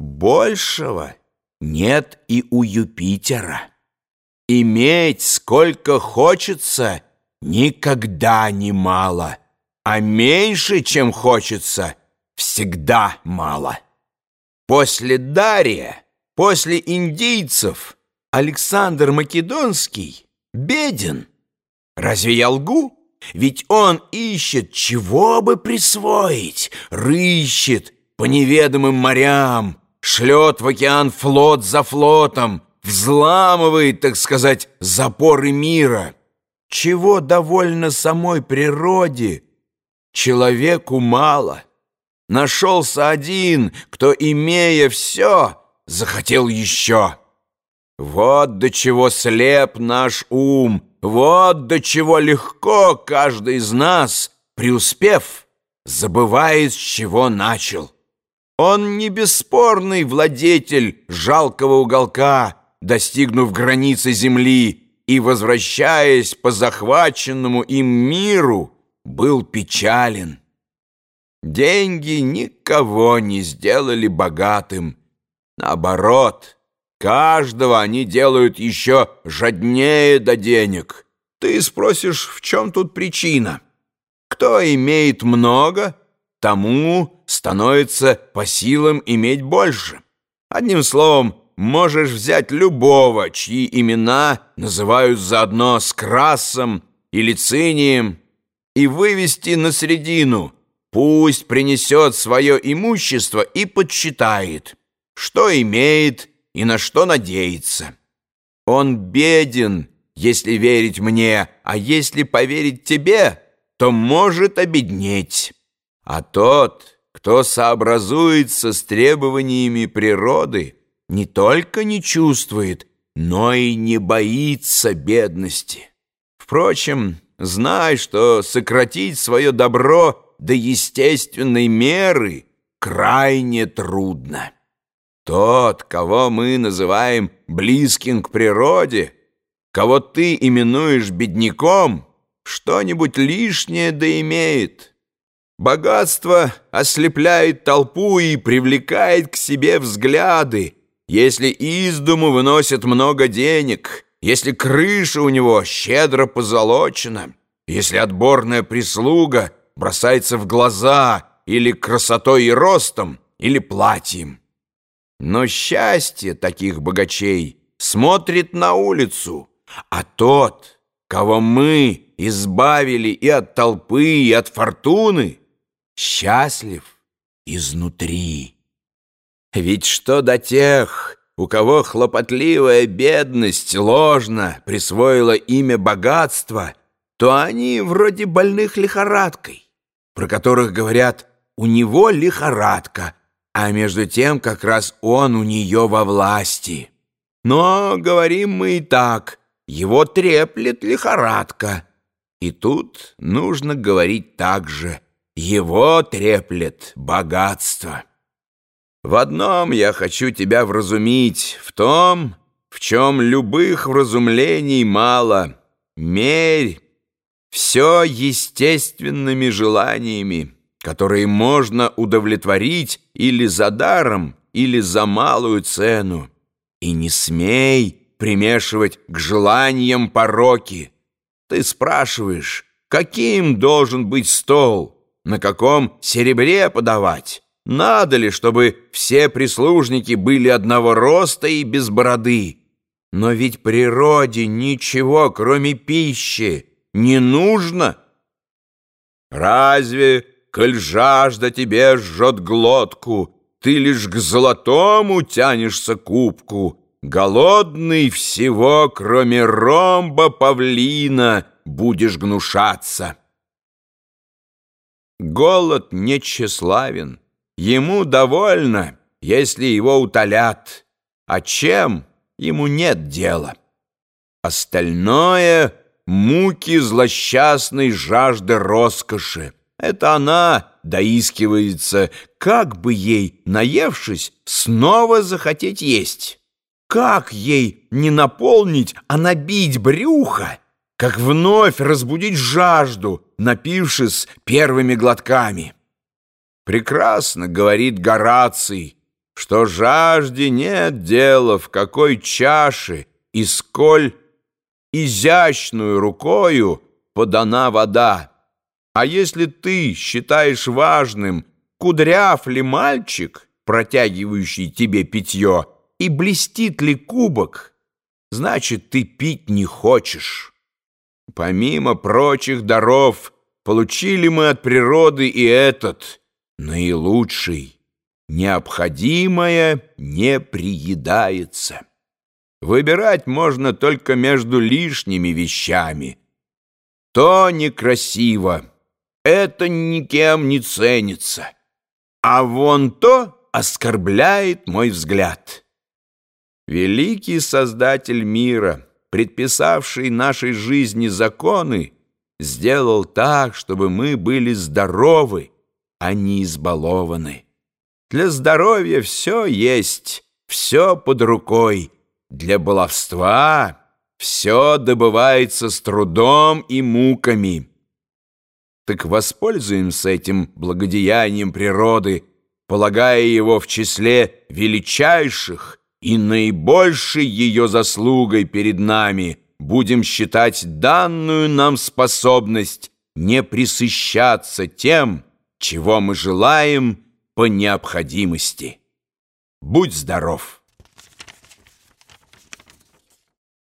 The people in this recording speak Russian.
Большего нет и у Юпитера. Иметь сколько хочется никогда не мало, а меньше, чем хочется, всегда мало. После Дария, после индийцев, Александр Македонский беден. Разве я лгу? Ведь он ищет, чего бы присвоить, рыщет по неведомым морям, шлет в океан флот за флотом, взламывает, так сказать, запоры мира. Чего довольно самой природе, человеку мало. Нашелся один, кто, имея все, захотел еще. Вот до чего слеп наш ум, вот до чего легко каждый из нас, преуспев, забывает, с чего начал. Он не бесспорный владетель жалкого уголка, достигнув границы земли и, возвращаясь по захваченному им миру, был печален. Деньги никого не сделали богатым. Наоборот, каждого они делают еще жаднее до денег. Ты спросишь, в чем тут причина? Кто имеет много, тому становится по силам иметь больше. Одним словом, можешь взять любого, чьи имена называют заодно с красом или цинием, и вывести на середину. Пусть принесет свое имущество и подсчитает, что имеет и на что надеется. Он беден, если верить мне, а если поверить тебе, то может обеднеть. А тот, кто сообразуется с требованиями природы, не только не чувствует, но и не боится бедности. Впрочем, знай, что сократить свое добро до естественной меры крайне трудно. Тот, кого мы называем близким к природе, кого ты именуешь бедняком, что-нибудь лишнее да имеет. Богатство ослепляет толпу и привлекает к себе взгляды, если из дому выносит много денег, если крыша у него щедро позолочена, если отборная прислуга бросается в глаза или красотой и ростом, или платьем. Но счастье таких богачей смотрит на улицу, а тот, кого мы избавили и от толпы, и от фортуны, счастлив изнутри. Ведь что до тех, у кого хлопотливая бедность ложно присвоила имя богатства, то они вроде больных лихорадкой, про которых говорят «у него лихорадка», а между тем как раз он у нее во власти. Но говорим мы и так, его треплет лихорадка. И тут нужно говорить так же, его треплет богатство. В одном я хочу тебя вразумить, в том, в чем любых вразумлений мало. Мерь все естественными желаниями, которые можно удовлетворить или за даром, или за малую цену. И не смей примешивать к желаниям пороки. Ты спрашиваешь, каким должен быть стол, на каком серебре подавать? Надо ли, чтобы все прислужники были одного роста и без бороды? Но ведь природе ничего, кроме пищи, не нужно. Разве, коль жажда тебе жжет глотку, ты лишь к золотому тянешься кубку, голодный всего, кроме ромба павлина, будешь гнушаться? Голод не тщеславен. Ему довольно, если его утолят, а чем ему нет дела. Остальное — муки злосчастной жажды роскоши. Это она доискивается, как бы ей, наевшись, снова захотеть есть. Как ей не наполнить, а набить брюхо, как вновь разбудить жажду, напившись первыми глотками. Прекрасно говорит Гораций, что жажде нет дела, в какой чаше и сколь изящную рукою подана вода. А если ты считаешь важным, кудряв ли мальчик, протягивающий тебе питье, и блестит ли кубок, значит, ты пить не хочешь. Помимо прочих даров, получили мы от природы и этот, наилучший. Необходимое не приедается. Выбирать можно только между лишними вещами. То некрасиво, это никем не ценится, а вон то оскорбляет мой взгляд. Великий Создатель мира, предписавший нашей жизни законы, сделал так, чтобы мы были здоровы, а не избалованы. Для здоровья все есть, все под рукой, для баловства все добывается с трудом и муками. Так воспользуемся этим благодеянием природы, полагая его в числе величайших и наибольшей ее заслугой перед нами будем считать данную нам способность не присыщаться тем, чего мы желаем по необходимости. Будь здоров!